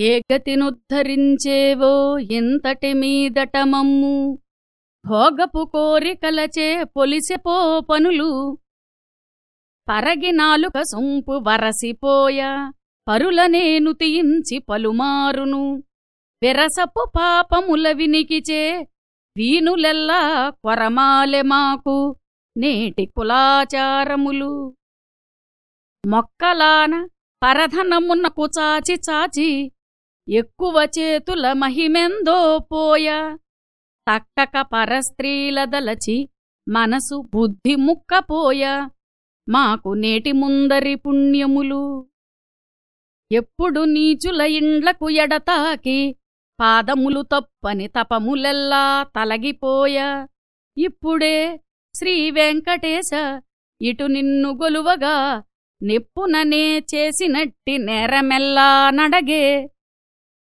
ఏ గతినుద్ధరించేవో ఇంతటి మీదట మమ్ము. భోగపు కోరికలచే పొలిసిపో పనులు. పరగి నాలుక సొంపు వరసిపోయ పరులనేను తీయించి పలుమారును. విరసపు పాపముల వినికిచే వీనులెల్లా కొరమాలె మాకు నేటి కులాచారములు. మొక్కలాన పరధనమున్న చాచి చాచి ఎక్కువ చేతుల మహిమెందో పోయ. తక్కక పరస్త్రీల దలచి మనసు బుద్ధి ముక్కపోయ మాకు నేటి ముందరి పుణ్యములు. ఎప్పుడు నీచుల ఇండ్లకు ఎడతాకి పాదములు తప్పని తపములెల్లా తలగిపోయ. ఇప్పుడే శ్రీ వెంకటేశ ఇటు నిన్ను గొలువగా నిప్పుననే చేసినట్టి నేరమెల్లా నడగే.